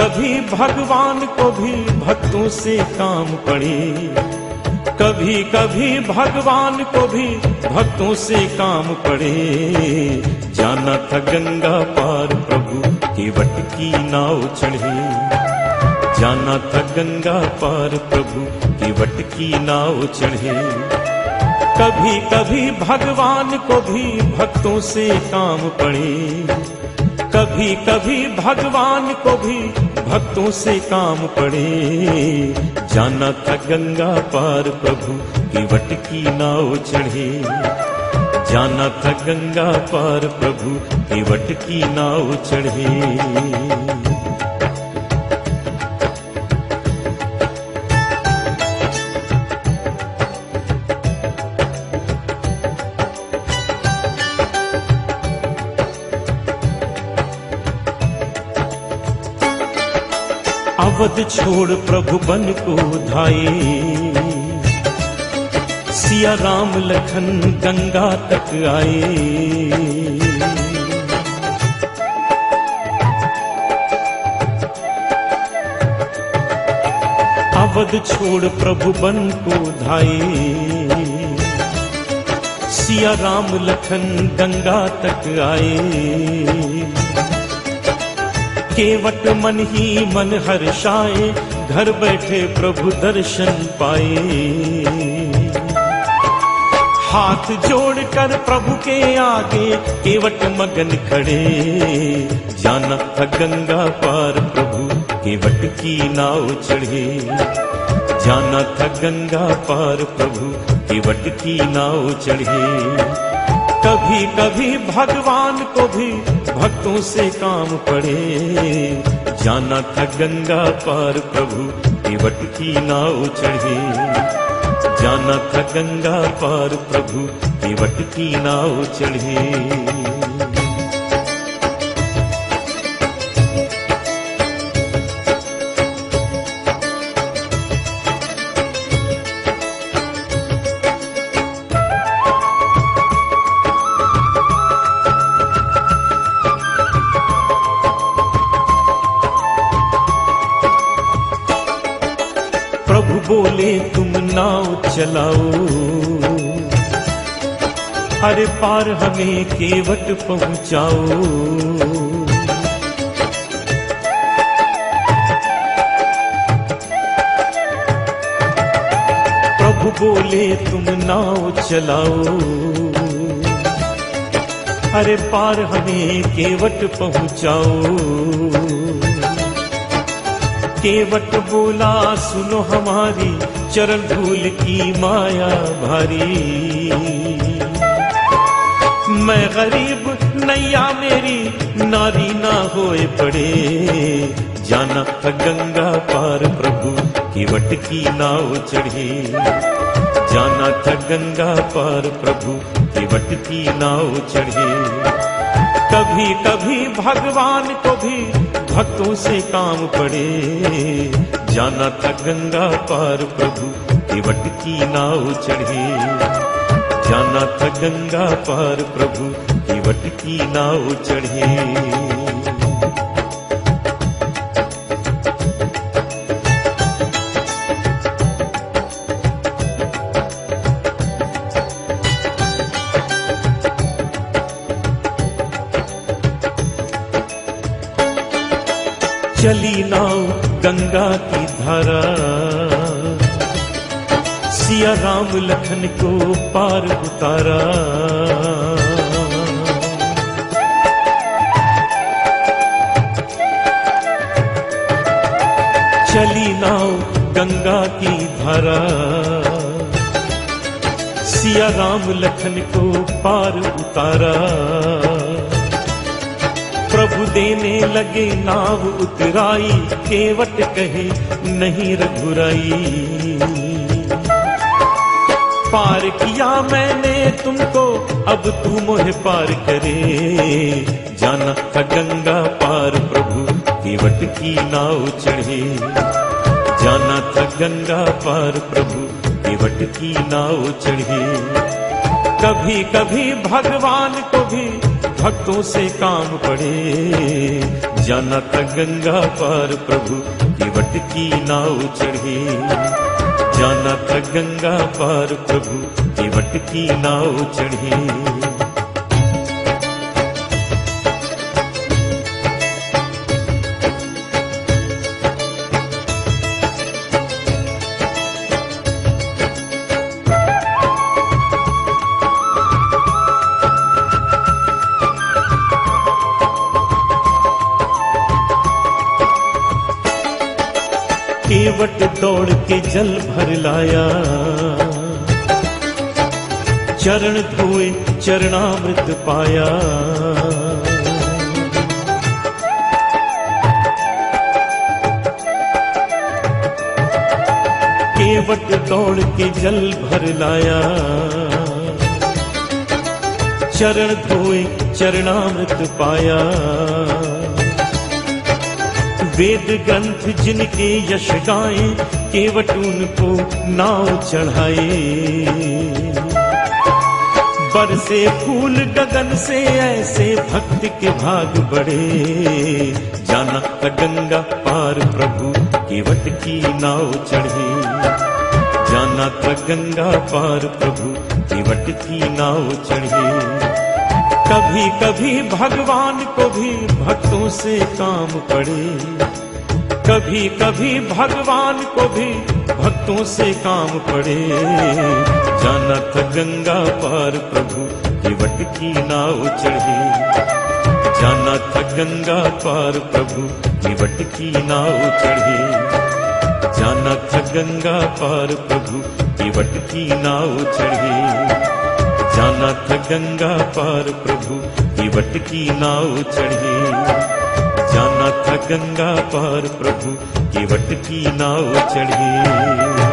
कभी भगवान को भी भक्तों से काम पड़े। कभी कभी भगवान को भी भक्तों से काम पड़े। जाना था गंगा पार प्रभु केवट की नाव चढ़े। जाना था गंगा पार प्रभु केवट की नाव चढ़े। कभी कभी भगवान को भी भक्तों से काम पड़े। कभी कभी भगवान को भी भक्तों से काम पड़े। जाना था गंगा पार प्रभु केवट की नाव चढ़े। जाना था गंगा पार प्रभु केवट की नाव चढ़े। अवध छोड़ प्रभु बन को धाये सिया राम लखन गंगा तक आए अवध छोड़ प्रभु बन को धाये सिया राम लखन गंगा तक आए केवट मन ही मन हर्षाए घर बैठे प्रभु दर्शन पाए। हाथ जोड़कर प्रभु के आगे केवट मगन खड़े। जाना था गंगा पार प्रभु, केवट की नाव चढ़े। जाना था गंगा पार प्रभु, केवट की नाव चढ़े। कभी कभी भगवान को भी भक्तों से काम पड़े। जाना था गंगा पार प्रभु केवट की नाव चढ़े। जाना था गंगा पार प्रभु केवट की नाव चढ़े। बोले, तुम नाव चलाओ। अरे पार हमें केवट पहुंचाओ। प्रभु बोले, तुम नाव चलाओ। अरे पार हमें केवट पहुंचाओ। केवट बोला, सुनो हमारी, चरण धूल की माया भारी। मैं गरीब नैया मेरी, नारी ना होए पड़े। जाना था गंगा पार प्रभु केवट की नाव चढ़े। जाना था गंगा पार प्रभु केवट की नाव चढ़े। कभी कभी भगवान को भी भक्तों से काम पड़े। जाना था गंगा पार प्रभु केवट की नाव चढ़े। जाना था गंगा पार प्रभु केवट की नाव चढ़े। गंगा की धारा। सिया राम लखन को पार उतारा चली नाव गंगा की धारा। सिया राम लखन को पार उतारा। प्रभु देने लगे नाव उतराई, केवट कहे, नहीं रघुराई। पार किया मैंने तुमको, अब तू मोहे पार करे। जाना था गंगा पार, प्रभु केवट की नाव चढ़े। जाना था गंगा पार, प्रभु केवट की नाव चढ़े। कभी कभी भगवान को भी भक्तों से काम पड़े जाना था गंगा पार प्रभु केवट की नाव चढ़े। जाना था गंगा पार प्रभु केवट की नाव चढ़े। केवट दौड़ के जल भर लाया। चरण धोए चरणामृत पाया। केवट दौड़ के जल भर लाया। चरण धोए चरणामृत पाया। वेद ग्रंथ जिनके यश गाए, केवट उनको नाव चढ़ाए। बरसे फूल गगन से ऐसे भक्त के भाग बढ़े। जाना गंगा पार प्रभु केवट की नाव चढ़े। जाना गंगा पार प्रभु केवट की नाव चढ़े। कभी कभी भगवान को भी भक्तों से काम पड़े। कभी कभी भगवान को भी भक्तों से काम पड़े। जाना था गंगा पार प्रभु केवट की नाव चढ़े। जाना था गंगा पार प्रभु केवट की नाव चढ़े। जाना था गंगा पार प्रभु केवट की नाव चढ़े। जाना था गंगा पार प्रभु केवट की नाव चढ़े। जाना था गंगा पार प्रभु केवट की नाव चढ़े।